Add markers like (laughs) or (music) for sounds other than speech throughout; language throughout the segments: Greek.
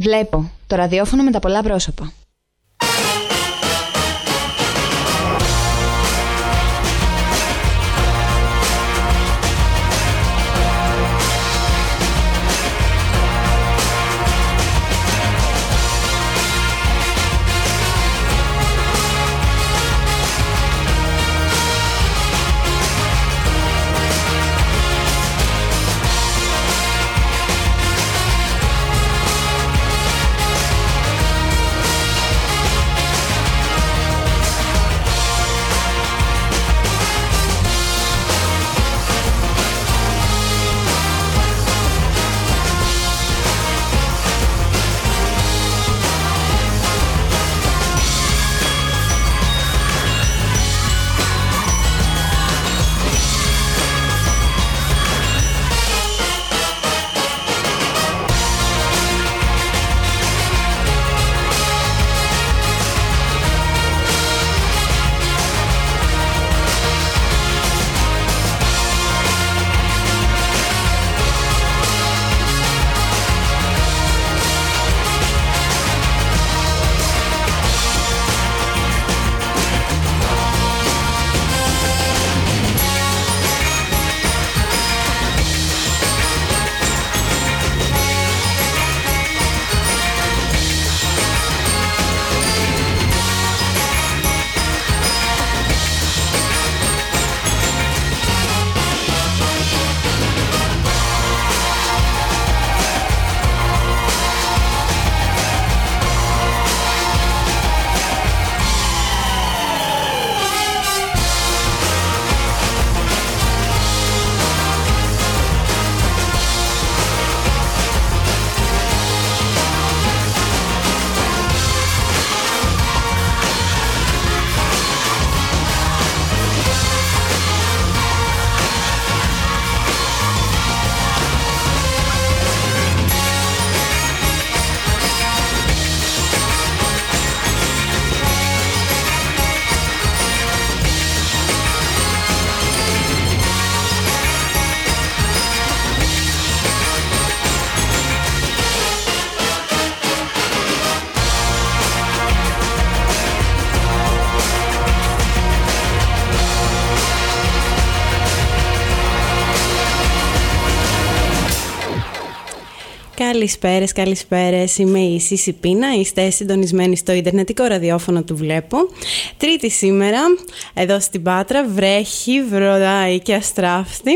Βλέπω το ραδιόφωνο με τα πολλά πρόσωπα. Καλησπέρες, καλησπέρες. Είμαι η Σίση Πίνα. Είστε συντονισμένοι στο Ιντερνετικό ραδιόφωνο του Βλέπω. Τρίτη σήμερα, εδώ στην Πάτρα, βρέχει, βροδάει και αστράφτη.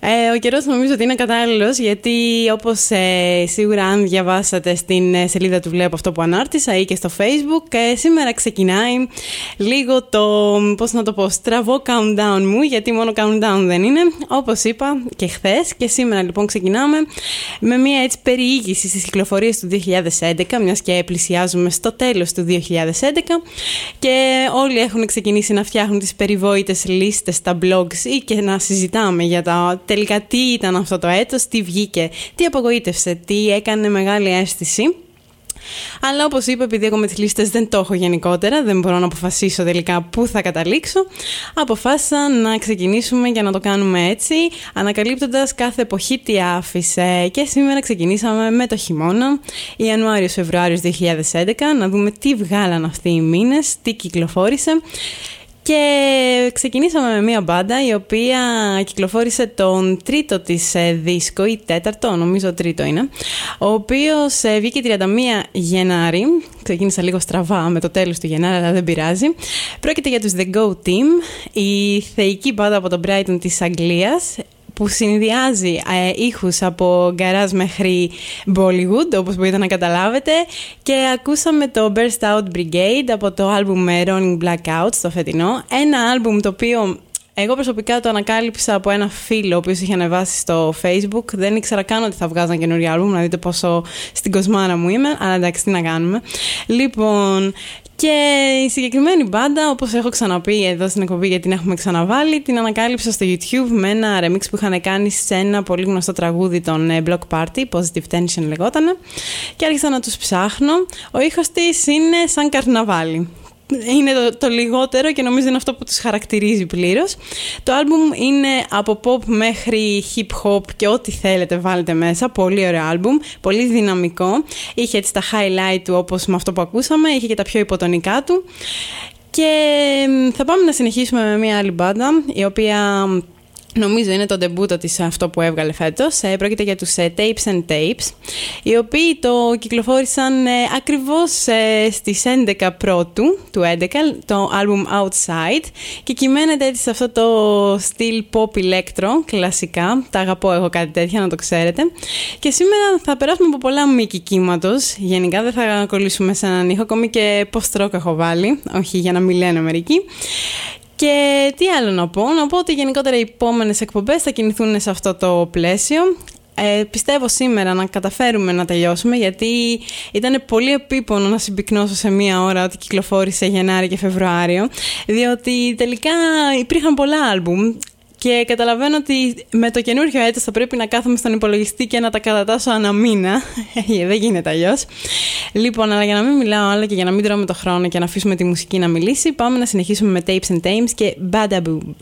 Ε, ο καιρός νομίζω ότι είναι κατάλληλος γιατί όπως ε, σίγουρα αν διαβάσατε στην ε, σελίδα του Βλέπω αυτό που ανάρτησα ή και στο Facebook, ε, σήμερα ξεκινάει λίγο το, πώς να το πω, στραβό countdown μου, γιατί μόνο countdown δεν είναι, όπως είπα και χθες. Και σήμερα λοιπόν ξεκινάμε με μια έτσι περιήγηση στις κυκλοφορίες του 2011, μιας και πλησιάζουμε στο τέλος του 2011 και όλοι έχουν ξεκινήσει να φτιάχνουν τις περιβόητες λίστες στα blogs ή και να συζητάμε για τα τελικά τι ήταν αυτό το έτος, τι βγήκε, τι απογοήτευσε, τι έκανε μεγάλη αίσθηση. Αλλά όπως είπα, επειδή εγώ με τις λίστες δεν το έχω γενικότερα, δεν μπορώ να αποφασίσω τελικά πού θα καταλήξω, αποφάσισα να ξεκινήσουμε για να το κάνουμε έτσι, ανακαλύπτοντας κάθε εποχή τι άφησε. Και σήμερα ξεκινήσαμε με το χειμώνα, Ιανουάριο-Φεβρουάριο 2011, να δούμε τι βγάλαν αυτοί οι μήνες, τι κυκλοφόρησε. Και ξεκινήσαμε με μια μπάντα η οποία κυκλοφόρησε τον τρίτο της ε, δίσκο ή τέταρτο, νομίζω τρίτο είναι, ο οποίος ε, βγήκε 31 Γενάρη, ξεκίνησα λίγο στραβά με το τέλος του Γενάρη αλλά δεν πειράζει. Πρόκειται για τους The Go Team, η θεϊκή μπάντα από τον Brighton της Αγγλίας, που συνδυάζει ε, ήχους από γκαράζ μέχρι Bollywood, όπως μπορείτε να καταλάβετε. Και ακούσαμε το Burst Out Brigade από το άλμπουμ Rolling Blackouts, το φετινό. Ένα άλμπουμ το οποίο εγώ προσωπικά το ανακάλυψα από ένα φίλο ο οποίος είχε ανεβάσει στο facebook. Δεν ήξερα καν ότι θα βγάζαν καινούριο άλμπουμ, να δείτε πόσο στην κοσμάρα μου είμαι. Αλλά εντάξει, τι να κάνουμε. Λοιπόν, και η συγκεκριμένη μπάντα, όπως έχω ξαναπεί εδώ στην εκπομπή γιατί την έχουμε ξαναβάλει, την ανακάλυψα στο YouTube με ένα remix που είχαν κάνει σε ένα πολύ γνωστό τραγούδι των ε, Block Party, Positive Tension λεγότανε. Και άρχισα να τους ψάχνω. Ο ήχος της είναι σαν καρναβάλι. Είναι το, το λιγότερο και νομίζω είναι αυτό που τους χαρακτηρίζει πλήρως. Το άλμπουμ είναι από pop μέχρι hip hop και ό,τι θέλετε βάλετε μέσα. Πολύ ωραίο άλμπουμ, πολύ δυναμικό. Είχε έτσι τα highlight του όπως με αυτό που ακούσαμε, είχε και τα πιο υποτονικά του. Και θα πάμε να συνεχίσουμε με μια άλλη μπάντα, η οποία Νομίζω είναι το ντεμπούτο της αυτό που έβγαλε φέτος. Ε, πρόκειται για τους ε, Tapes and Tapes, οι οποίοι το κυκλοφόρησαν ε, ακριβώς ε, στις 11 πρώτου του 11, το album Outside και κυμαίνεται έτσι σε αυτό το στυλ pop electro, κλασικά. Τα αγαπώ εγώ κάτι τέτοια, να το ξέρετε. Και σήμερα θα περάσουμε από πολλά μήκη κύματος. Γενικά δεν θα κολλήσουμε σε έναν ήχο, ακόμη και post-rock έχω βάλει, όχι για να μιλάνε μερικοί. Και τι άλλο να πω, να πω ότι γενικότερα οι επόμενες εκπομπές θα κινηθούν σε αυτό το πλαίσιο. Ε, πιστεύω σήμερα να καταφέρουμε να τελειώσουμε γιατί ήταν πολύ επίπονο να συμπυκνώσω σε μία ώρα ότι κυκλοφόρησε Γενάρη και Φεβρουάριο διότι τελικά υπήρχαν πολλά άλμπουμ και καταλαβαίνω ότι με το καινούργιο έτος θα πρέπει να κάθομαι στον υπολογιστή και να τα κατατάσω ανά μήνα. Ε, δεν γίνεται αλλιώς. Λοιπόν, αλλά για να μην μιλάω άλλο και για να μην τρώμε το χρόνο και να αφήσουμε τη μουσική να μιλήσει, πάμε να συνεχίσουμε με Tapes and Tames και Badaboom.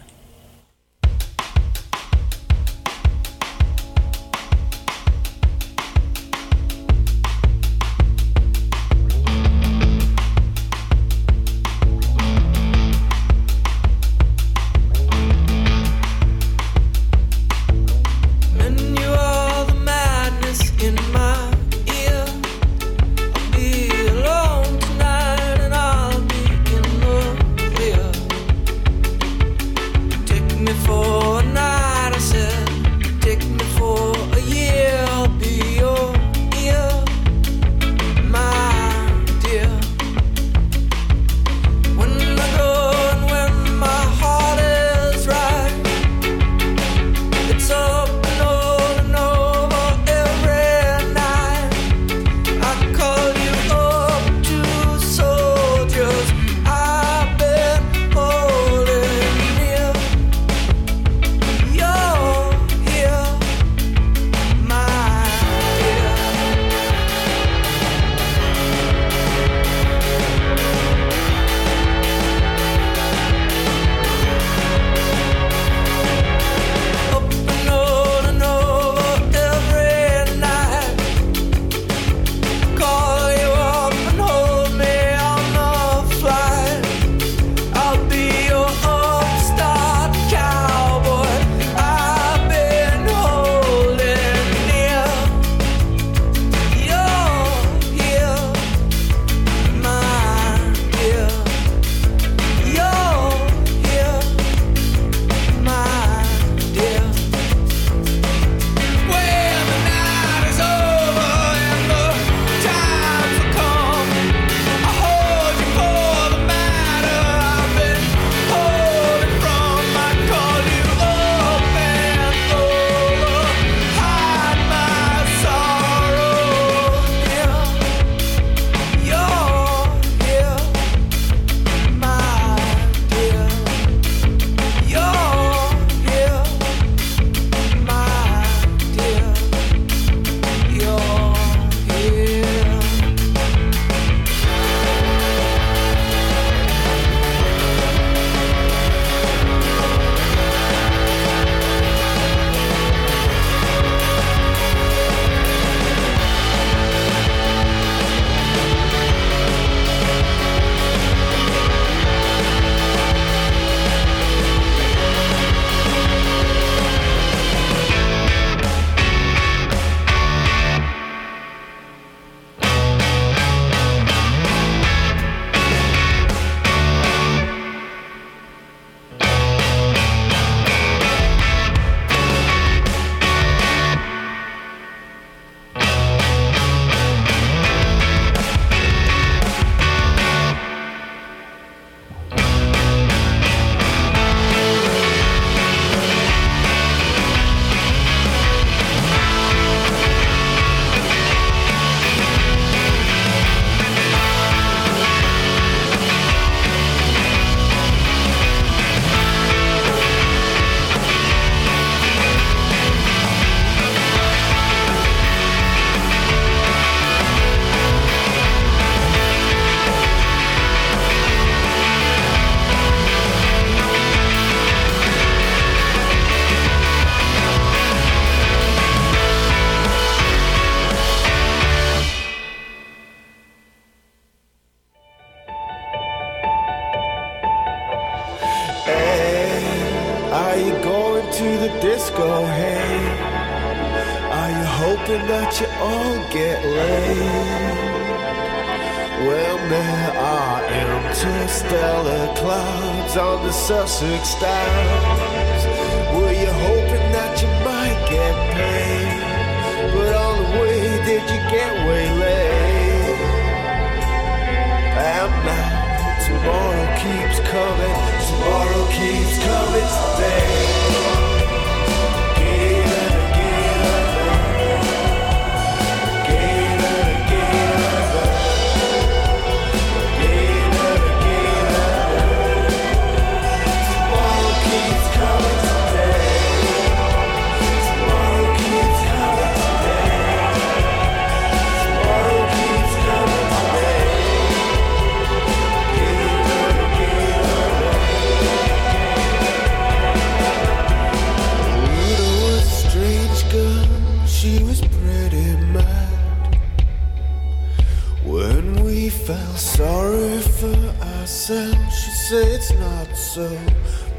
Felt sorry for ourselves, she said it's not so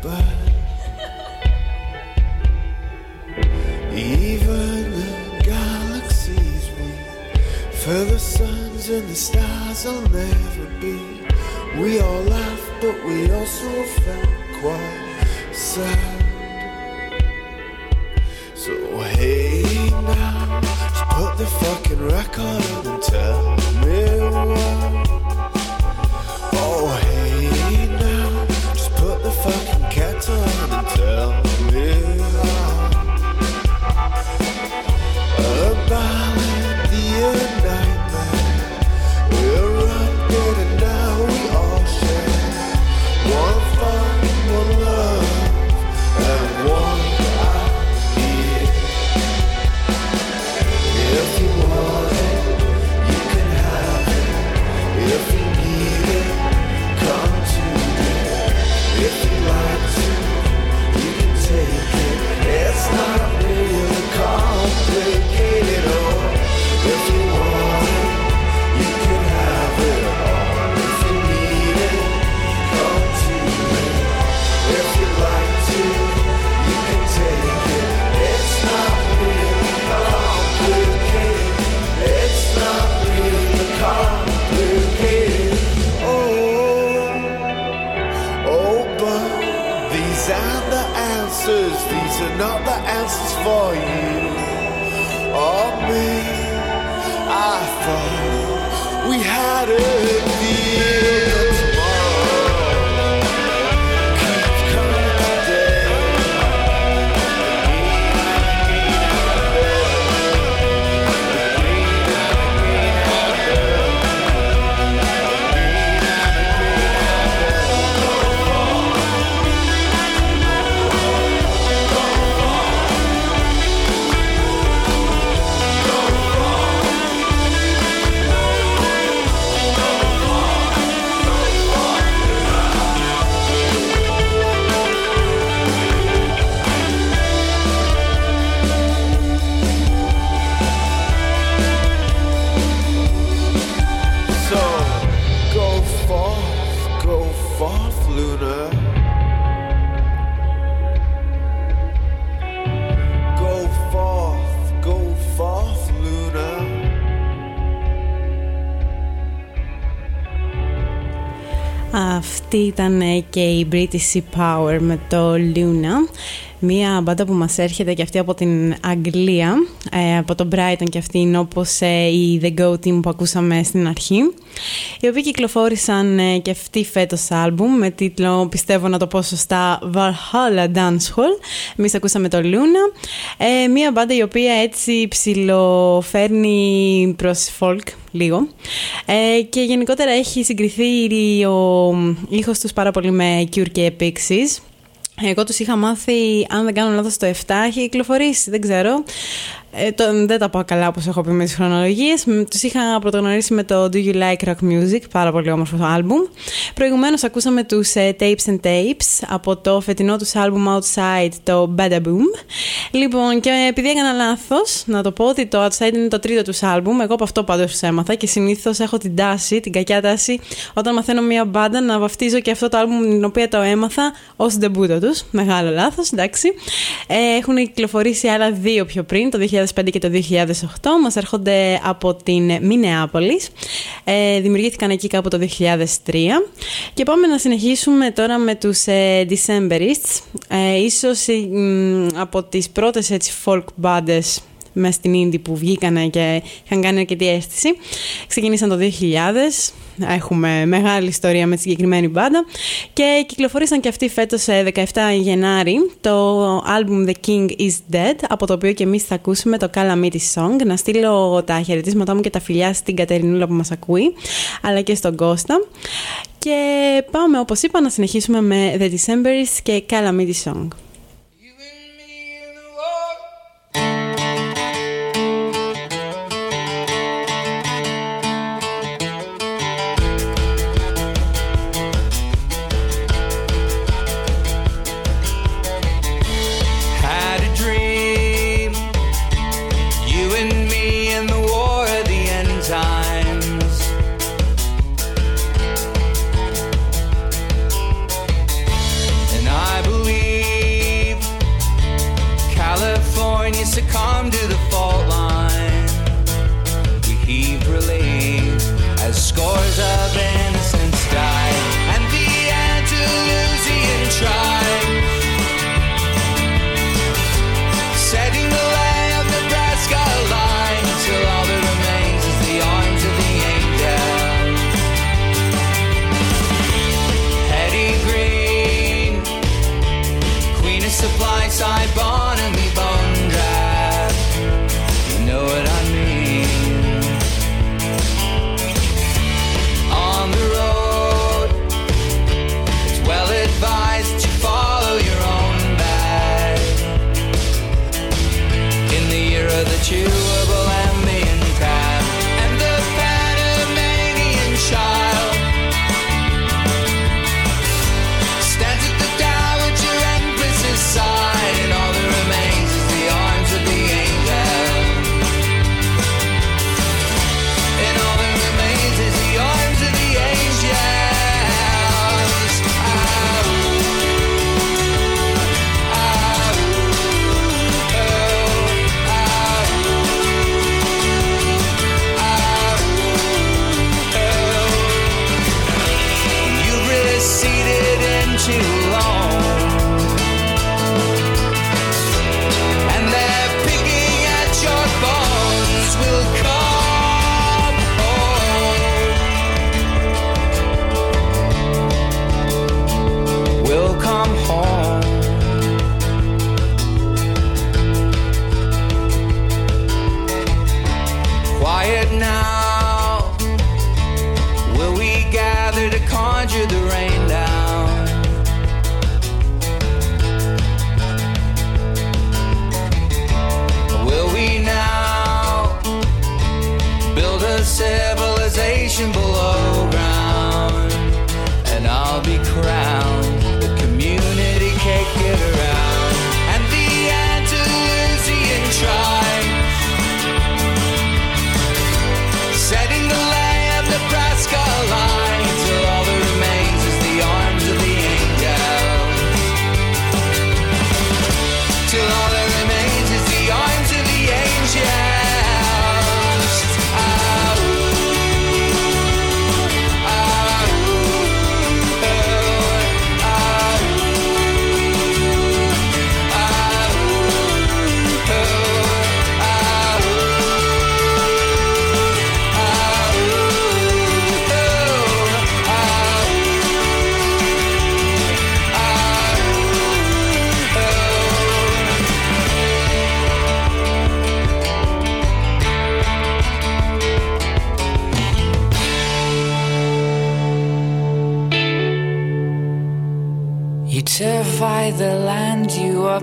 bad. Even the galaxies we for the suns and the stars I'll never be. We all laughed, but we also felt quite sad. motherfucking record and tell me why. και η British Sea Power με το Luna. Μία μπάντα που μας έρχεται και αυτή από την Αγγλία, ε, από το Brighton και αυτή είναι όπως ε, η The Go Team που ακούσαμε στην αρχή. Οι οποίοι κυκλοφόρησαν ε, και αυτή φέτος άλμπουμ με τίτλο, πιστεύω να το πω σωστά, Valhalla Dance Hall. Εμείς ακούσαμε το Luna. Ε, μία μπάντα η οποία έτσι ψηλοφέρνει προς folk λίγο. Ε, και γενικότερα έχει συγκριθεί ο ήχος τους πάρα πολύ με Cure και Pixies. Εγώ τους είχα μάθει, αν δεν κάνω λάθος, το 7 έχει κυκλοφορήσει, δεν ξέρω. Ε, το, δεν τα πάω καλά όπως έχω πει με τις χρονολογίες. Μ, Τους είχα πρωτογνωρίσει με το Do You Like Rock Music, πάρα πολύ όμορφο άλμπουμ. Προηγουμένως ακούσαμε τους ε, Tapes and Tapes από το φετινό τους άλμπουμ Outside, το Badaboom. Λοιπόν, και επειδή έκανα λάθος, να το πω ότι το Outside είναι το τρίτο τους άλμπουμ. Εγώ από αυτό πάντως έμαθα και συνήθως έχω την τάση, την κακιά τάση, όταν μαθαίνω μια μπάντα να βαφτίζω και αυτό το άλμπουμ την οποία το έμαθα ως ντεμπούτο τους. Μεγάλο λάθος, εντάξει. Ε, έχουν κυκλοφορήσει άλλα δύο πιο πριν, το 2005 και το 2008. Μας έρχονται από την Μινεάπολης. Ε, δημιουργήθηκαν εκεί κάπου το 2003. Και πάμε να συνεχίσουμε τώρα με τους ε, Decemberists. Ε, ίσως ε, μ, από τις πρώτες έτσι folk bandes μέσα στην Ίνδη που βγήκανε και είχαν κάνει αρκετή αίσθηση. Ξεκινήσαν το 2000, έχουμε μεγάλη ιστορία με τη συγκεκριμένη μπάντα και κυκλοφορήσαν και αυτοί φέτος ε, 17 Γενάρη το album The King Is Dead από το οποίο και εμείς θα ακούσουμε το Calamity Song να στείλω τα χαιρετίσματά μου και τα φιλιά στην Κατερινούλα που μας ακούει αλλά και στον Κώστα και πάμε όπως είπα να συνεχίσουμε με The Decemberists και Calamity Song.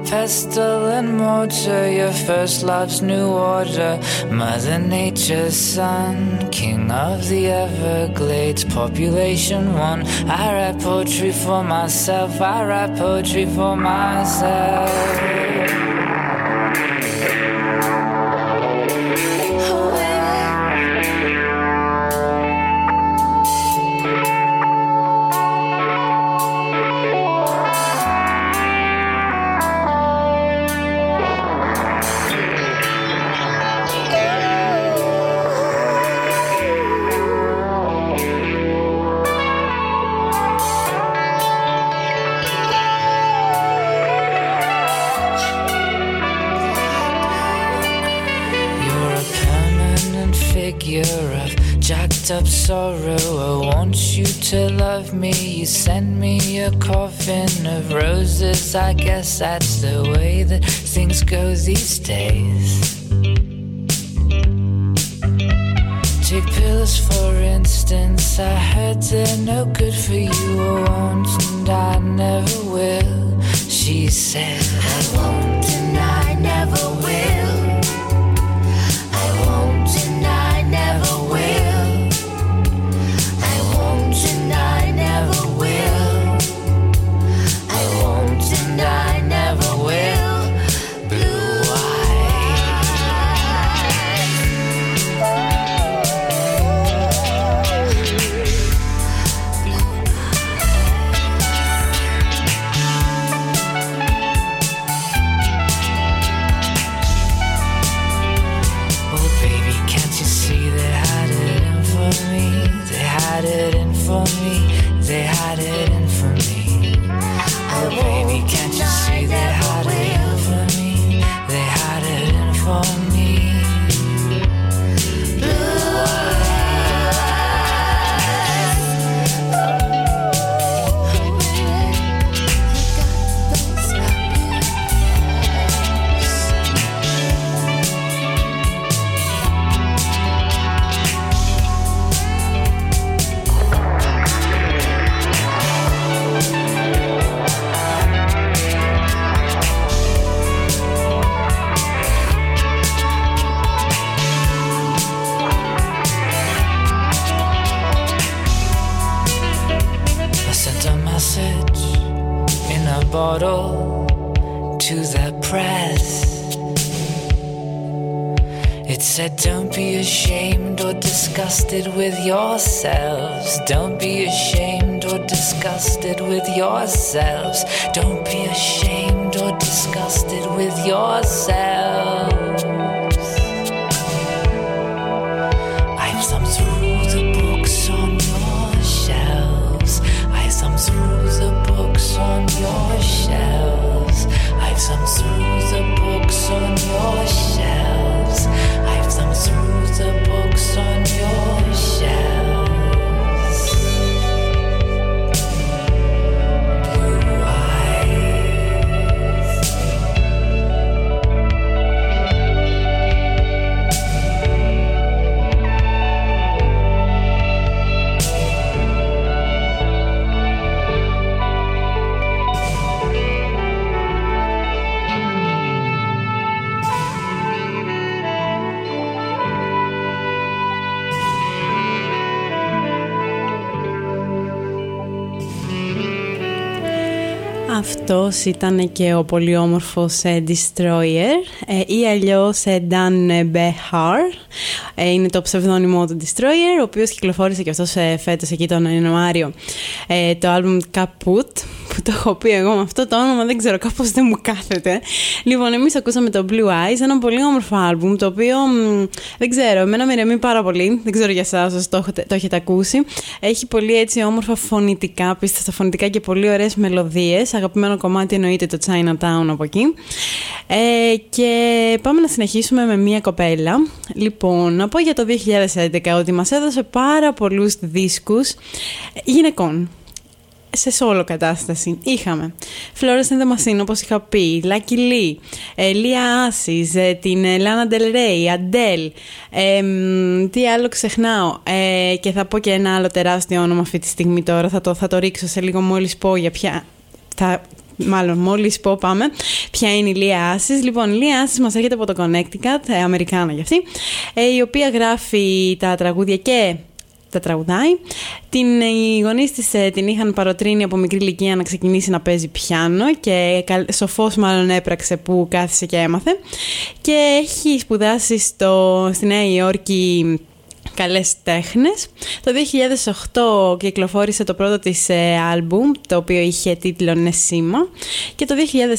Pestle and mortar, your first love's new order. Mother Nature's son, king of the Everglades, population one. I write poetry for myself, I write poetry for myself. Me a coffin of roses. I guess that's the way that things go these days. Take pills, for instance. I heard they're no good for you. I won't and I never will. She said, I won't and I never will. It said, Don't be ashamed or disgusted with yourselves. Don't be ashamed or disgusted with yourselves. Don't be ashamed or disgusted with yourselves. Αυτός ήταν και ο πολύ όμορφος ε, Destroyer. Ε, ή αλλιώς ε, Dan Behar. Ε, είναι το ψευδόνυμό του Destroyer, ο οποίος κυκλοφόρησε και αυτός ε, φέτος εκεί τον Ιανουάριο. Ε, το album Kaput, που (laughs) το έχω πει εγώ με αυτό το όνομα, δεν ξέρω, κάπως δεν μου κάθεται. Λοιπόν, εμείς ακούσαμε το Blue Eyes, ένα πολύ όμορφο album, το οποίο μ, δεν ξέρω, εμένα με ηρεμεί πάρα πολύ, δεν ξέρω για εσάς όσοι το, έχετε- το έχετε ακούσει. Έχει πολύ έτσι όμορφα φωνητικά, πείστε στα φωνητικά και πολύ ωραίες μελωδίες. Αγαπημένο κομμάτι εννοείται το Chinatown από εκεί. Ε, και πάμε να συνεχίσουμε με μία κοπέλα. Λοιπόν, να πω για το 2011 ότι μας έδωσε πάρα πολλούς δίσκους γυναικών σε solo κατάσταση. Είχαμε Florence and the Machine, όπως είχα πει, Lucky Lee, ε, Lia Assis, ε, την ε, Lana Del Rey, Adele, ε, μ, τι άλλο ξεχνάω ε, και θα πω και ένα άλλο τεράστιο όνομα αυτή τη στιγμή τώρα, θα το, θα το ρίξω σε λίγο μόλις πω για ποια θα μάλλον μόλις πω πάμε, ποια είναι η Λία Άσης. Λοιπόν, η Λία Άσης μας έρχεται από το Connecticut, ε, Αμερικάνα γι' αυτή, ε, η οποία γράφει τα τραγούδια και τα τραγουδάει. Την, οι γονείς της ε, την είχαν παροτρύνει από μικρή ηλικία να ξεκινήσει να παίζει πιάνο και καλ- σοφός μάλλον έπραξε που κάθισε και έμαθε. Και έχει σπουδάσει στο, στη Νέα Υόρκη καλές τέχνες. Το 2008 κυκλοφόρησε το πρώτο της ε, άλμπουμ, το οποίο είχε τίτλο Νεσίμα. Και το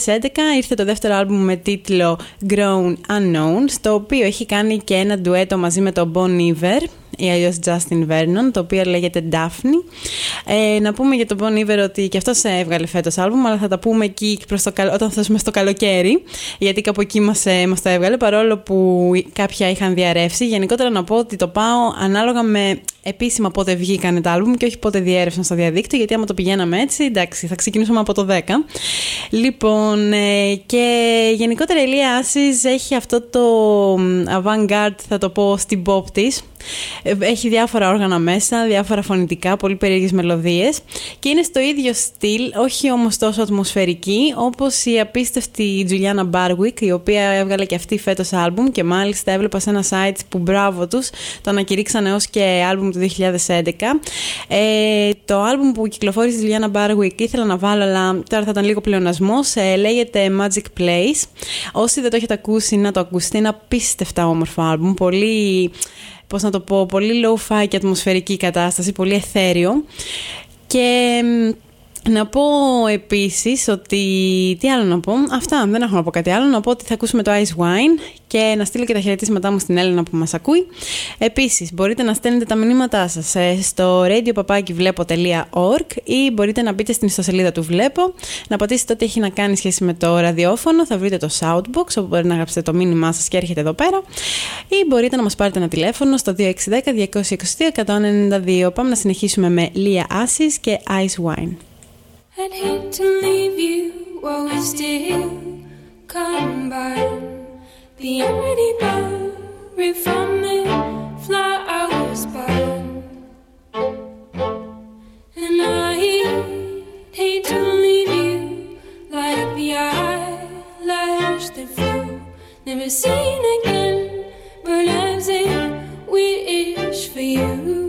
2011 ήρθε το δεύτερο άλμπουμ με τίτλο Grown Unknown, το οποίο έχει κάνει και ένα ντουέτο μαζί με τον Bon Iver, ή αλλιώς Justin Vernon, το οποίο λέγεται Daphne. Ε, να πούμε για τον Bon Iver ότι και αυτός έβγαλε φέτος άλμπουμ, αλλά θα τα πούμε εκεί προς το, καλ- όταν φτάσουμε στο καλοκαίρι, γιατί κάπου εκεί μας, ε, μας το έβγαλε, παρόλο που κάποια είχαν διαρρεύσει. Γενικότερα να πω ότι το πάω ανάλογα με επίσημα πότε βγήκαν τα άλμπουμ και όχι πότε διέρευσαν στο διαδίκτυο, γιατί άμα το πηγαίναμε έτσι, εντάξει, θα ξεκινήσουμε από το 10. Λοιπόν, ε, και γενικότερα η Lia Ices έχει αυτό το μ, avant-garde, θα το πω, στην pop της. Ε, Έχει διάφορα όργανα μέσα, διάφορα φωνητικά, πολύ περίεργες μελωδίες και είναι στο ίδιο στυλ, όχι όμως τόσο ατμοσφαιρική, όπως η απίστευτη Julianna Barwick, η οποία έβγαλε και αυτή φέτος άλμπουμ και μάλιστα έβλεπα σε ένα site που μπράβο τους, το ανακηρύξανε ως και άλμπουμ του 2011. Ε, το άλμπουμ που κυκλοφόρησε η Julianna Barwick ήθελα να βάλω, αλλά τώρα θα ήταν λίγο πλεονασμός, ε, λέγεται Magic Place. Όσοι δεν το έχετε ακούσει, να το ακούσετε, είναι απίστευτα όμορφο άλμπουμ, πολύ πώς να το πω, πολύ lo-fi και ατμοσφαιρική κατάσταση, πολύ αιθέριο. Και μ, να πω επίσης ότι... Τι άλλο να πω. Αυτά, δεν έχω να πω κάτι άλλο. Να πω ότι θα ακούσουμε το Ice Wine και να στείλω και τα χαιρετίσματά μου στην Έλληνα που μας ακούει. Επίσης, μπορείτε να στέλνετε τα μηνύματά σας ε, στο radiopapakiβλέπω.org ή μπορείτε να μπείτε στην ιστοσελίδα του Βλέπω, να πατήσετε ό,τι έχει να κάνει σχέση με το ραδιόφωνο, θα βρείτε το Shoutbox, όπου μπορείτε να γράψετε το μήνυμά σας και έρχεται εδώ πέρα ή μπορείτε να μας πάρετε ένα τηλέφωνο στο 2610-222-192. Πάμε να συνεχίσουμε με Λία Άσης και Ice Wine. I'd hate to leave you while we still combine the already buried from the flowers spine. And I hate to leave you like the eyelash that flew, never seen again, but as a wish for you.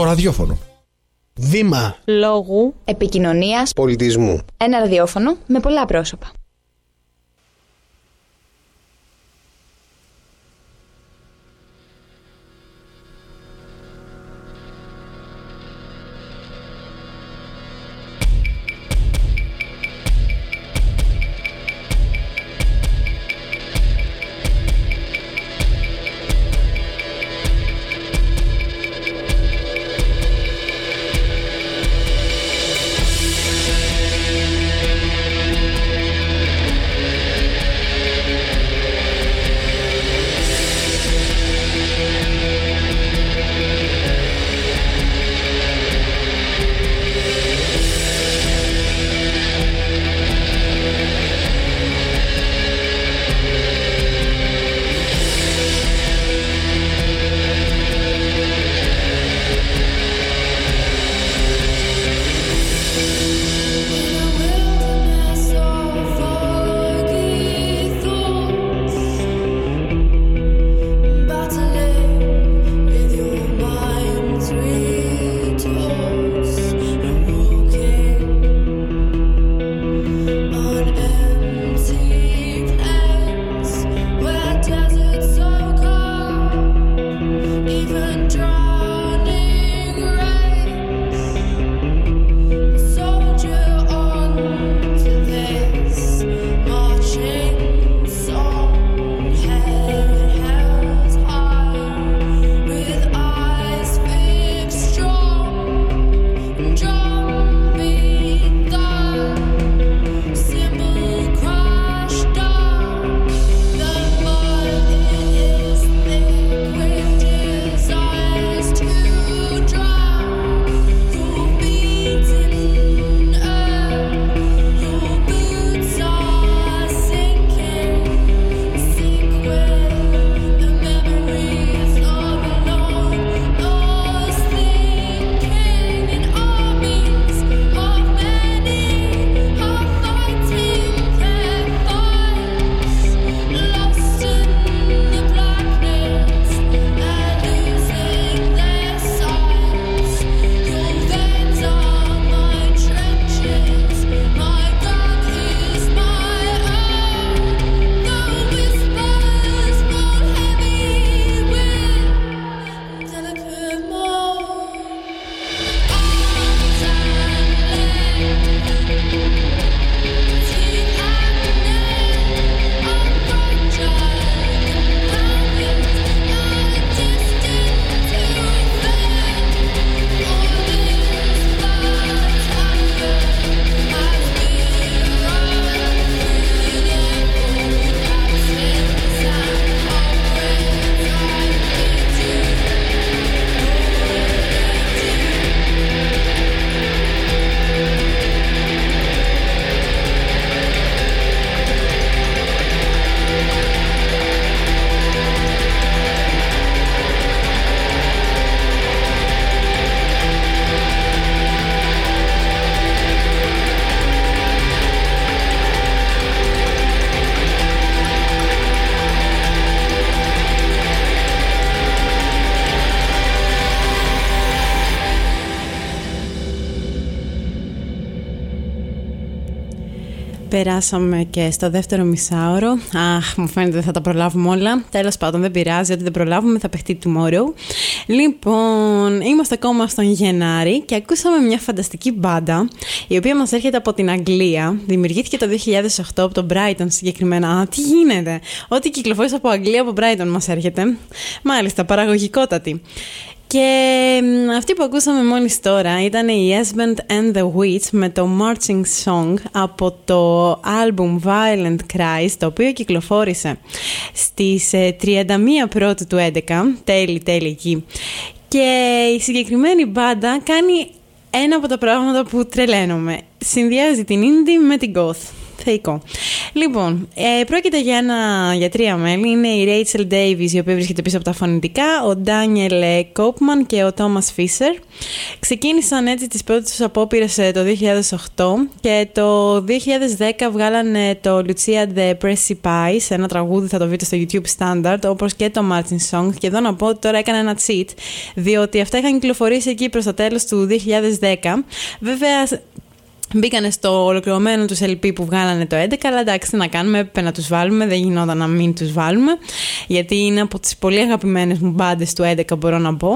Το ραδιόφωνο. Βήμα Λόγου. Επικοινωνίας, πολιτισμού. ένα ραδιόφωνο με πολλά πρόσωπα. Περάσαμε και στο δεύτερο μισάωρο. Αχ, μου φαίνεται δεν θα τα προλάβουμε όλα. Τέλος πάντων, δεν πειράζει. Ότι δεν προλάβουμε, θα παιχτεί tomorrow. Λοιπόν, είμαστε ακόμα στον Γενάρη και ακούσαμε μια φανταστική μπάντα η οποία μας έρχεται από την Αγγλία. Δημιουργήθηκε το 2008 από τον Brighton συγκεκριμένα. Α, τι γίνεται; Ό,τι κυκλοφόρησε από Αγγλία, από Brighton μας έρχεται. Μάλιστα, παραγωγικότατη. Και μ, αυτή που ακούσαμε μόλις τώρα ήταν η Yes Band and the Witch με το Marching Song από το album Violent Cries το οποίο κυκλοφόρησε στις ε, 31 πρώτου του 11 τέλη τέλη εκεί. Και η συγκεκριμένη μπάντα κάνει ένα από τα πράγματα που τρελαίνομαι. Συνδυάζει την indie με την goth θεϊκό. Λοιπόν, ε, πρόκειται για, ένα, για τρία μέλη. Είναι η Rachel Davis, η οποία βρίσκεται πίσω από τα φωνητικά, ο Daniel ε, Koopman και ο Thomas Fisher. Ξεκίνησαν έτσι τις πρώτες τους απόπειρες ε, το 2008 και το 2010 βγάλανε το Lucia the Precipice, ένα τραγούδι θα το βρείτε στο YouTube Standard, όπως και το Martin Song. Και εδώ να πω ότι τώρα έκανε ένα cheat, διότι αυτά είχαν κυκλοφορήσει εκεί προς το τέλος του 2010. Βέβαια, Μπήκανε στο ολοκληρωμένο τους LP που βγάλανε το 11, αλλά εντάξει, τι να κάνουμε, έπρεπε να τους βάλουμε, δεν γινόταν να μην τους βάλουμε, γιατί είναι από τις πολύ αγαπημένες μου μπάντες του 11, μπορώ να πω.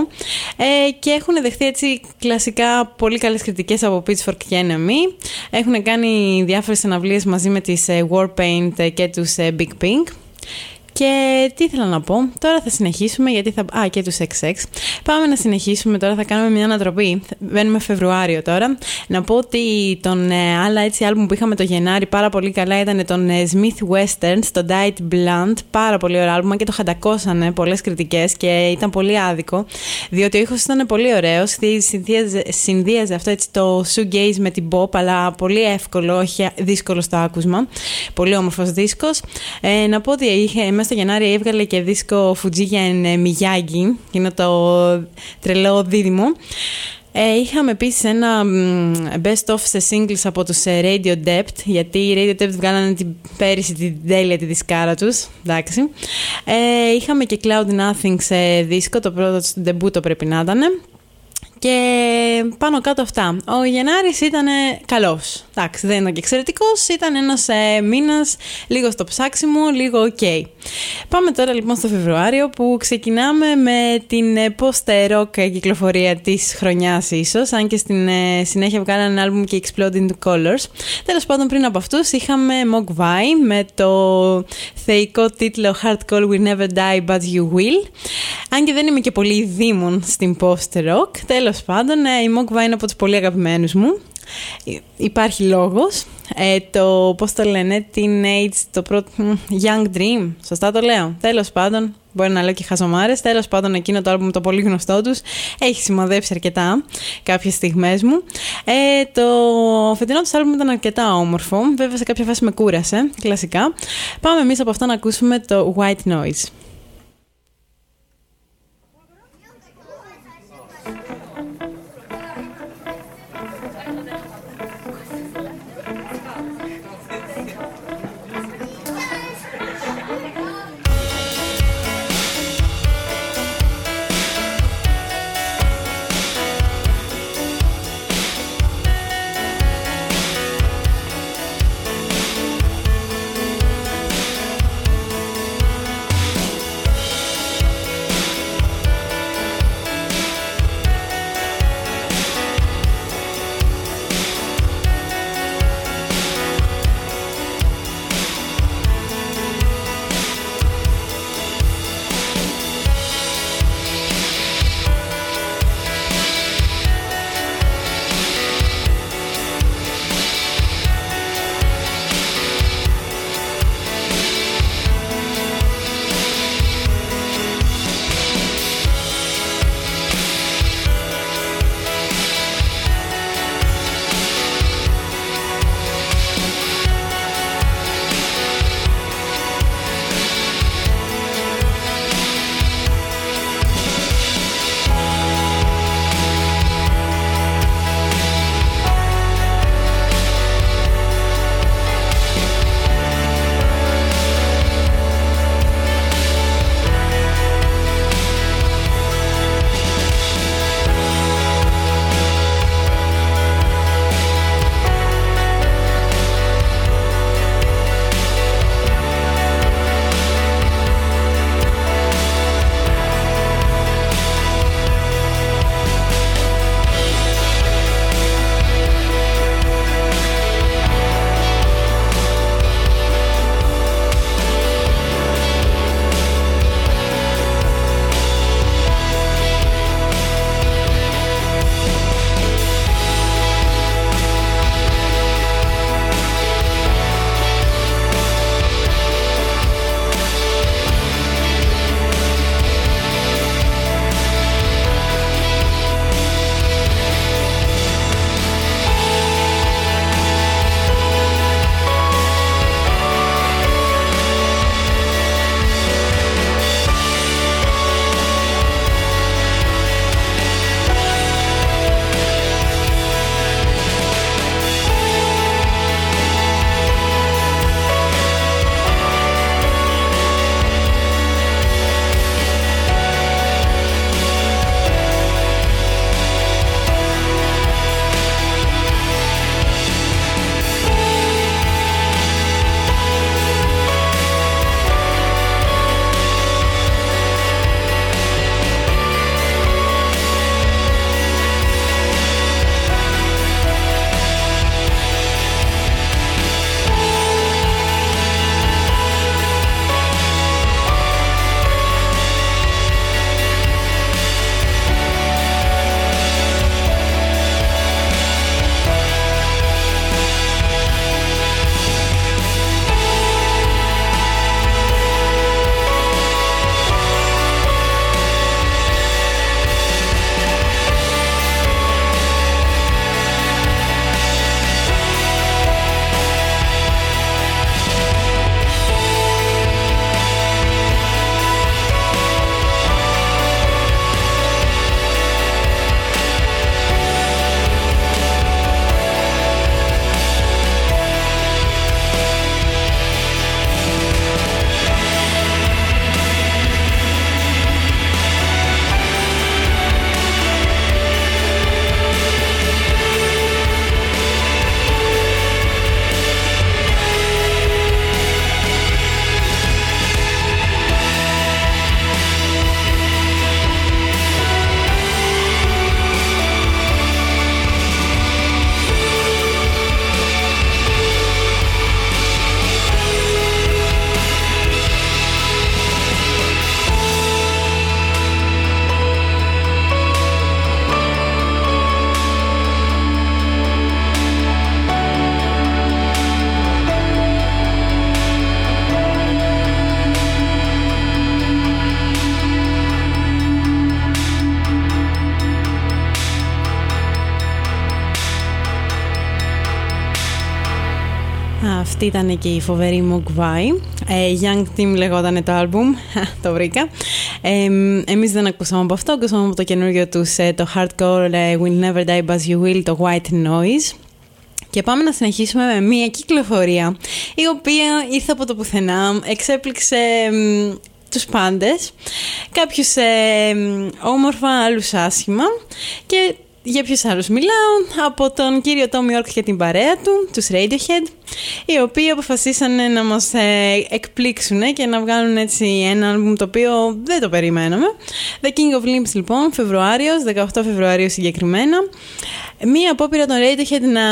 Ε, και έχουν δεχθεί έτσι κλασικά πολύ καλές κριτικές από Pitchfork και NME. Έχουν κάνει διάφορες συναυλίες μαζί με τις Warpaint και τους Big Pink. Και τι ήθελα να πω, τώρα θα συνεχίσουμε γιατί θα... Α, και τους XX. Πάμε να συνεχίσουμε, τώρα θα κάνουμε μια ανατροπή. Μπαίνουμε Φεβρουάριο τώρα. Να πω ότι τον ε, άλλα έτσι άλμπουμ που είχαμε το Γενάρη πάρα πολύ καλά ήταν τον ε, Smith Western, το Diet Blunt. Πάρα πολύ ωραίο άλμπουμ και το χαντακώσανε πολλές κριτικές και ήταν πολύ άδικο. Διότι ο ήχος ήταν πολύ ωραίος. Συνδύαζε, συνδύαζε αυτό έτσι το shoegaze με την pop, αλλά πολύ εύκολο, όχι δύσκολο στο άκουσμα. Πολύ όμορφος δίσκος. Ε, να πω ότι είχε, μέσα στο Γενάρη έβγαλε και δίσκο Fujigen Miyagi, είναι το τρελό δίδυμο. Ε, είχαμε επίσης ένα μ, best of σε singles από τους ε, Radio Depth, γιατί οι Radio Depth βγάλανε την πέρυσι την τέλεια τη δισκάρα τους, εντάξει. Ε, είχαμε και Cloud Nothing σε δίσκο, το πρώτο του debut το πρέπει να ήταν. Και πάνω κάτω αυτά. Ο Γενάρης ήταν καλός. Εντάξει, δεν ήταν και εξαιρετικός, ήταν ένας ε, μήνας λίγο στο ψάξιμο, λίγο ok. Πάμε τώρα λοιπόν στο Φεβρουάριο που ξεκινάμε με την ε, post-rock κυκλοφορία της χρονιάς ίσως, αν και στην ε, συνέχεια βγάλανε ένα άλμπουμ και Exploding Colors. Τέλος πάντων πριν από αυτούς είχαμε Mogwai με το θεϊκό τίτλο Hard Call We Never Die But You Will. Αν και δεν είμαι και πολύ δήμον στην post-rock, τέλος πάντων ε, η Mogwai είναι από τους πολύ αγαπημένους μου. Υ- Υπάρχει λόγος. Ε, το, πώς το λένε, Teenage, το πρώτο, μ, Young Dream, σωστά το λέω. Τέλος πάντων, μπορεί να λέω και χαζομάρες, τέλος πάντων εκείνο το άλμπουμ το πολύ γνωστό τους, έχει σημαδέψει αρκετά κάποιες στιγμές μου. Ε, το φετινό τους άλμπουμ ήταν αρκετά όμορφο, βέβαια σε κάποια φάση με κούρασε, κλασικά. Πάμε εμείς από αυτό να ακούσουμε το White Noise. Αυτή ήταν και η φοβερή Mogwai. Ε, Young Team λεγόταν το άλμπουμ. (laughs) το βρήκα. Ε, εμείς δεν ακούσαμε από αυτό, ακούσαμε από το καινούργιο τους ε, το Hardcore ε, Will Never Die But You Will, το White Noise. Και πάμε να συνεχίσουμε με μία κυκλοφορία η οποία ήρθε από το πουθενά, εξέπληξε μ, τους πάντες, κάποιους ε, μ, όμορφα, άλλους άσχημα και για ποιους άλλους μιλάω, από τον κύριο Τόμι Όρκ και την παρέα του, τους Radiohead, οι οποίοι αποφασίσαν να μας ε, εκπλήξουν και να βγάλουν έτσι ένα άλμπουμ το οποίο δεν το περιμέναμε. The King of Limbs λοιπόν, Φεβρουάριος, 18 Φεβρουαρίου συγκεκριμένα. Μία απόπειρα των Radiohead να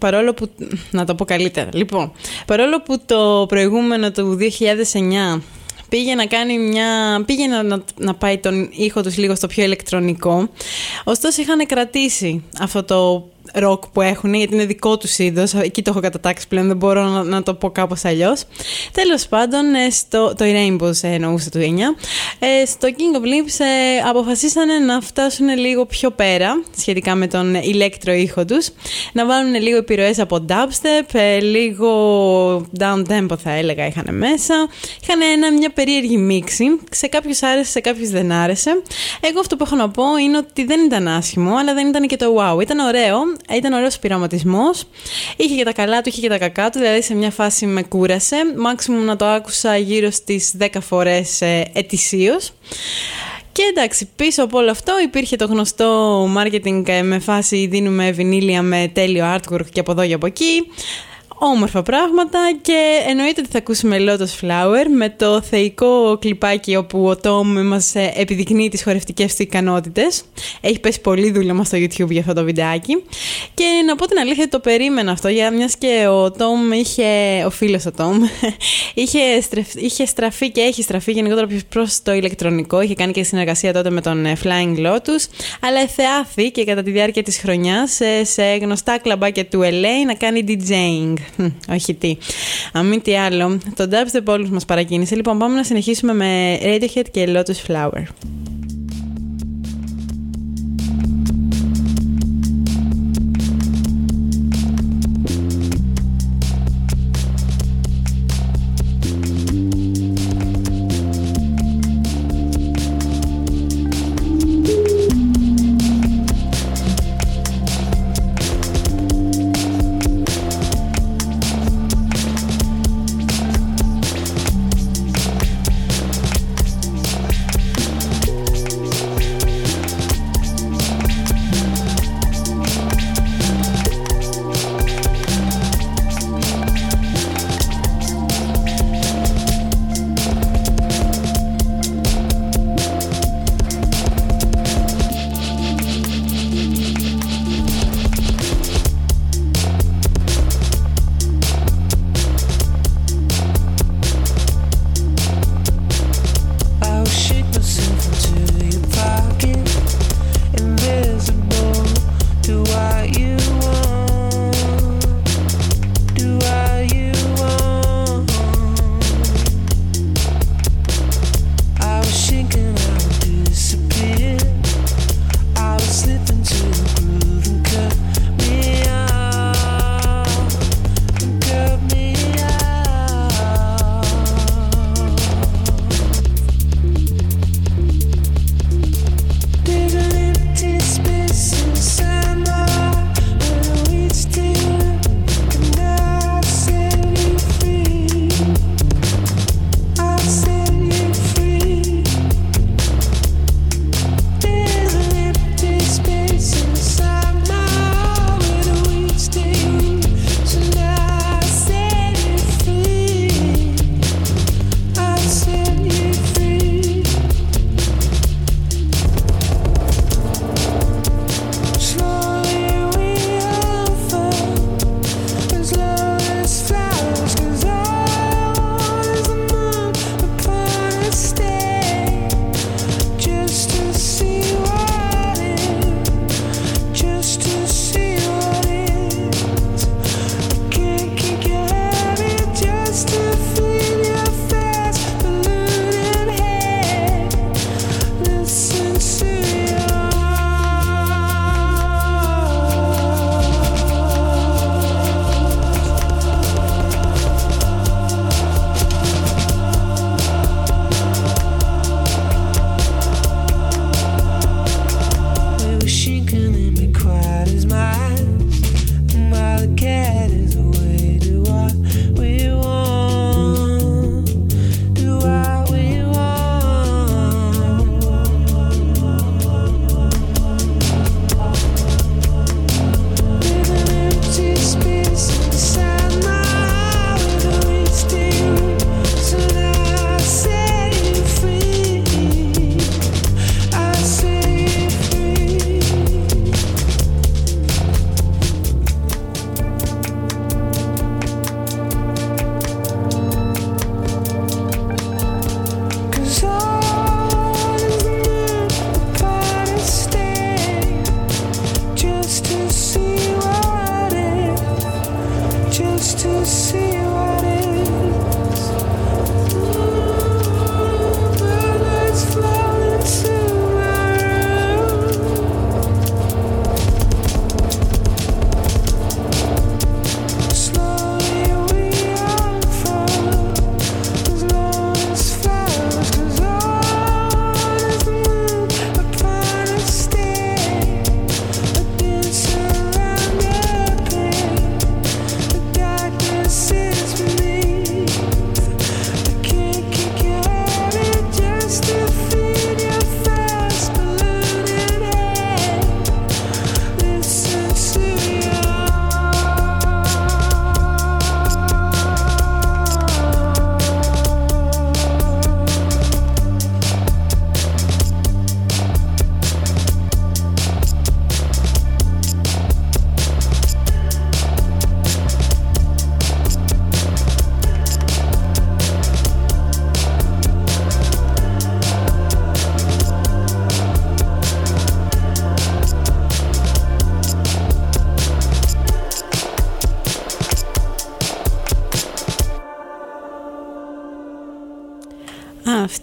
παρόλο που. Να το πω καλύτερα. Λοιπόν, παρόλο που το προηγούμενο του 2009 πήγε να κάνει μια. πήγε να, να, να πάει τον ήχο τους λίγο στο πιο ηλεκτρονικό. Ωστόσο είχαν κρατήσει αυτό το ροκ που έχουν, γιατί είναι δικό τους είδος. Εκεί το έχω κατατάξει πλέον, δεν μπορώ να, να το πω κάπως αλλιώς. Τέλος πάντων, ε, στο, το Rainbow ε, εννοούσα του 9. Ε, στο King of Lips ε, αποφασίσανε να φτάσουν λίγο πιο πέρα σχετικά με τον ηλέκτρο ήχο τους. Να βάλουν λίγο επιρροές από dubstep, ε, λίγο down tempo θα έλεγα είχαν μέσα. Είχαν ένα, μια περίεργη μίξη. Σε κάποιους άρεσε, σε κάποιους δεν άρεσε. Εγώ αυτό που έχω να πω είναι ότι δεν ήταν άσχημο, αλλά δεν ήταν και το wow. Ήταν ωραίο, ήταν ωραίος πειραματισμός. Είχε και τα καλά του, είχε και τα κακά του, δηλαδή σε μια φάση με κούρασε. Μάξιμουμ να το άκουσα γύρω στις 10 φορές ε, ετησίως. Και εντάξει, πίσω από όλο αυτό υπήρχε το γνωστό marketing ε, με φάση δίνουμε βινίλια με τέλειο artwork και από εδώ και από εκεί. Όμορφα πράγματα και εννοείται ότι θα ακούσουμε Lotus Flower με το θεϊκό κλιπάκι όπου ο Τόμ μας ε, επιδεικνύει τις χορευτικές του ικανότητες. Έχει πέσει πολύ δουλειά μας στο YouTube για αυτό το βιντεάκι. Και να πω την αλήθεια το περίμενα αυτό για μιας και ο Τόμ είχε, ο φίλος ο Τόμ, (laughs) είχε, στρεφ- είχε στραφεί και έχει στραφεί γενικότερα προς το ηλεκτρονικό. Είχε κάνει και συνεργασία τότε με τον ε, Flying Lotus. Αλλά εθεάθη και κατά τη διάρκεια της χρονιάς ε, σε γνωστά κλαμπάκια του LA να κάνει DJing. Χμ, Όχι τι. Αν μη τι άλλο, το dubstep όλους μας παρακίνησε. Λοιπόν, πάμε να συνεχίσουμε με Radiohead και Lotus Flower.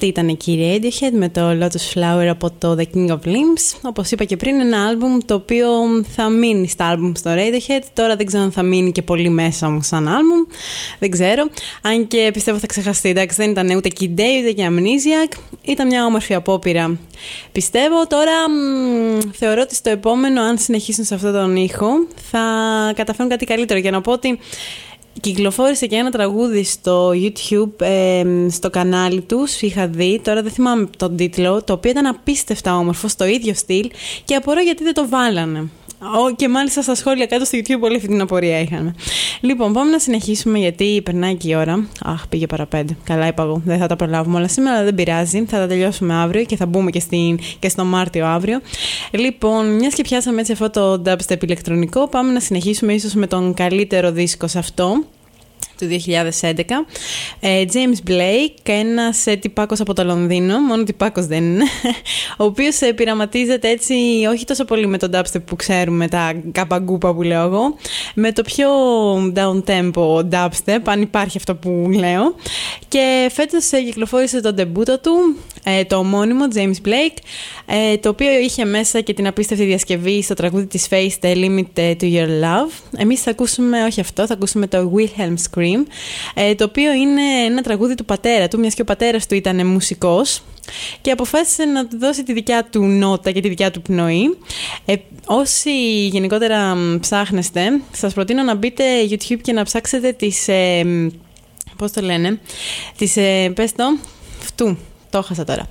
Αυτή ήταν εκεί η Radiohead με το Lotus Flower από το The King of Limbs. Όπως είπα και πριν, ένα άλμπουμ το οποίο θα μείνει στα άλμπουμ στο Radiohead. Τώρα δεν ξέρω αν θα μείνει και πολύ μέσα μου σαν άλμπουμ. Δεν ξέρω. Αν και πιστεύω θα ξεχαστεί. Εντάξει, δεν ήταν ούτε Kid Day ούτε και Amnesiac. Ήταν μια όμορφη απόπειρα. Πιστεύω τώρα μ, θεωρώ ότι στο επόμενο, αν συνεχίσουν σε αυτόν τον ήχο, θα καταφέρουν κάτι καλύτερο. Για να πω ότι Κυκλοφόρησε και ένα τραγούδι στο YouTube, ε, στο κανάλι τους, είχα δει, τώρα δεν θυμάμαι τον τίτλο, το οποίο ήταν απίστευτα όμορφο, στο ίδιο στυλ και απορώ γιατί δεν το βάλανε. Ω, και μάλιστα στα σχόλια κάτω στο YouTube όλη αυτή την απορία είχαμε. Λοιπόν, πάμε να συνεχίσουμε γιατί περνάει και η ώρα. Αχ, πήγε παραπέντε. Καλά είπα εγώ. Δεν θα τα προλάβουμε όλα σήμερα, αλλά δεν πειράζει. Θα τα τελειώσουμε αύριο και θα μπούμε και, στην, και στο Μάρτιο αύριο. Λοιπόν, μιας και πιάσαμε έτσι αυτό το dubstep ηλεκτρονικό, πάμε να συνεχίσουμε ίσως με τον καλύτερο δίσκο σε αυτό του 2011. Ε, James Blake, ένας ε, τυπάκος από το Λονδίνο, μόνο τυπάκος δεν είναι, (laughs) ο οποίος ε, πειραματίζεται έτσι όχι τόσο πολύ με τον dubstep που ξέρουμε, τα καπαγκούπα που λέω εγώ, με το πιο down-tempo dubstep, αν υπάρχει αυτό που λέω. Και φέτος ε, κυκλοφόρησε το ντεμπούτο του, ε, το ομώνυμο James Blake, ε, το οποίο είχε μέσα και την απίστευτη διασκευή στο τραγούδι της Face The Limit ε, to Your Love. Εμείς θα ακούσουμε, όχι αυτό, θα ακούσουμε το Wilhelm Scream, ε, το οποίο είναι ένα τραγούδι του πατέρα του, μιας και ο πατέρας του ήταν μουσικός και αποφάσισε να του δώσει τη δικιά του νότα και τη δικιά του πνοή. Ε, όσοι γενικότερα μ, ψάχνεστε, σας προτείνω να μπείτε YouTube και να ψάξετε τις... Ε, μ, πώς το λένε, τις, ε, πες το, φτού, το έχασα τώρα.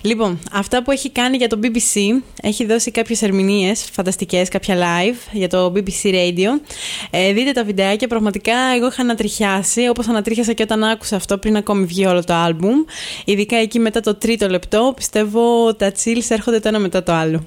Λοιπόν, αυτά που έχει κάνει για το BBC, έχει δώσει κάποιες ερμηνείες φανταστικές, κάποια live για το BBC Radio. Ε, δείτε τα βιντεάκια, πραγματικά εγώ είχα ανατριχιάσει, όπως ανατρίχιασα και όταν άκουσα αυτό πριν ακόμη βγει όλο το άλμπουμ. Ειδικά εκεί μετά το τρίτο λεπτό, πιστεύω τα chills έρχονται το ένα μετά το άλλο.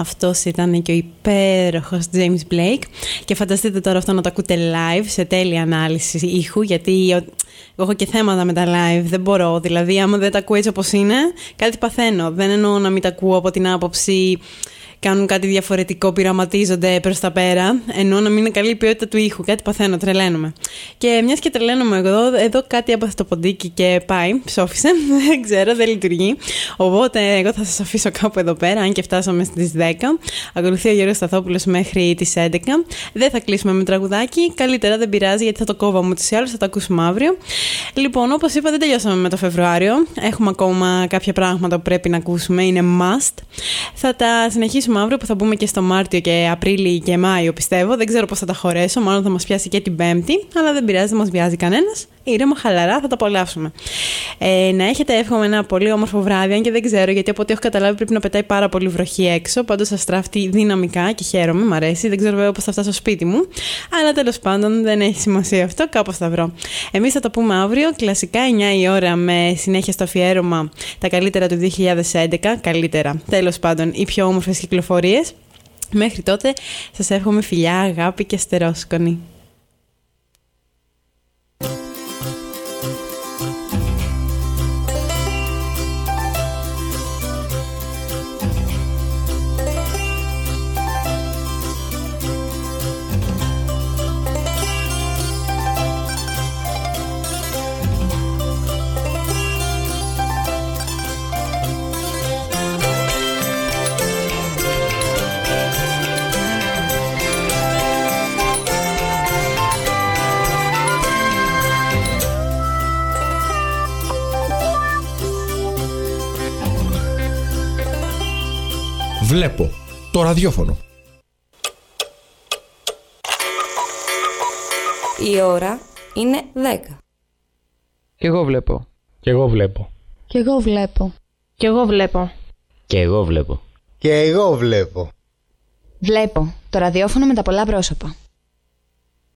Αυτός ήταν και ο υπέροχος James Blake. Και φανταστείτε τώρα αυτό να το ακούτε live σε τέλεια ανάλυση ήχου γιατί ο- εγώ έχω και θέματα με τα live, δεν μπορώ. Δηλαδή, άμα δεν τα ακούω έτσι όπως είναι, κάτι παθαίνω. Δεν εννοώ να μην τα ακούω από την άποψη κάνουν κάτι διαφορετικό, πειραματίζονται προς τα πέρα. Ενώ να μην είναι καλή η ποιότητα του ήχου. Κάτι παθαίνω, τρελαίνομαι. Και μιας και τρελαίνομαι εγώ, εδώ κάτι από αυτό το ποντίκι και πάει, ψόφισε. (laughs) δεν ξέρω, δεν λειτουργεί. Οπότε εγώ θα σας αφήσω κάπου εδώ πέρα, αν και φτάσαμε στις 10. Ακολουθεί ο Γιώργος Σταθόπουλος μέχρι τις 11. Δεν θα κλείσουμε με τραγουδάκι. Καλύτερα δεν πειράζει γιατί θα το κόβαμε ούτω ή άλλω, θα το ακούσουμε αύριο. Λοιπόν, όπως είπα, δεν τελειώσαμε με το Φεβρουάριο. Έχουμε ακόμα κάποια πράγματα που πρέπει να ακούσουμε. Είναι must. Θα τα συνεχίσουμε αύριο που θα μπούμε και στο Μάρτιο και Απρίλιο και Μάιο, πιστεύω. Δεν ξέρω πώς θα τα χωρέσω. Μάλλον θα μας πιάσει και την Πέμπτη. Αλλά δεν πειράζει, δεν μας βιάζει κανένας. Ήρεμα, χαλαρά, θα τα απολαύσουμε. Ε, να έχετε εύχομαι ένα πολύ όμορφο βράδυ, αν και δεν ξέρω, γιατί από ό,τι έχω καταλάβει πρέπει να πετάει πάρα πολύ βροχή έξω. Πάντως σας στράφτει δυναμικά και χαίρομαι, μ' αρέσει. Δεν ξέρω βέβαια πώς θα φτάσω στο σπίτι μου. Αλλά τέλος πάντων δεν έχει σημασία αυτό, κάπως θα βρω. Εμείς θα τα πούμε αύριο, κλασικά 9 η ώρα με συνέχεια στο αφιέρωμα τα καλύτερα του 2011. Καλύτερα, τέλος πάντων, οι πιο όμορφες κυκλοφορίες. Μέχρι τότε σας εύχομαι φιλιά, αγάπη και στερόσκονη. Βλέπω το ραδιόφωνο. Η ώρα είναι 10. Κι εγώ βλέπω. Κι εγώ βλέπω. Κι εγώ βλέπω. Κι εγώ βλέπω. Και εγώ βλέπω. Και εγώ βλέπω. Βλέπω το ραδιόφωνο με τα πολλά πρόσωπα.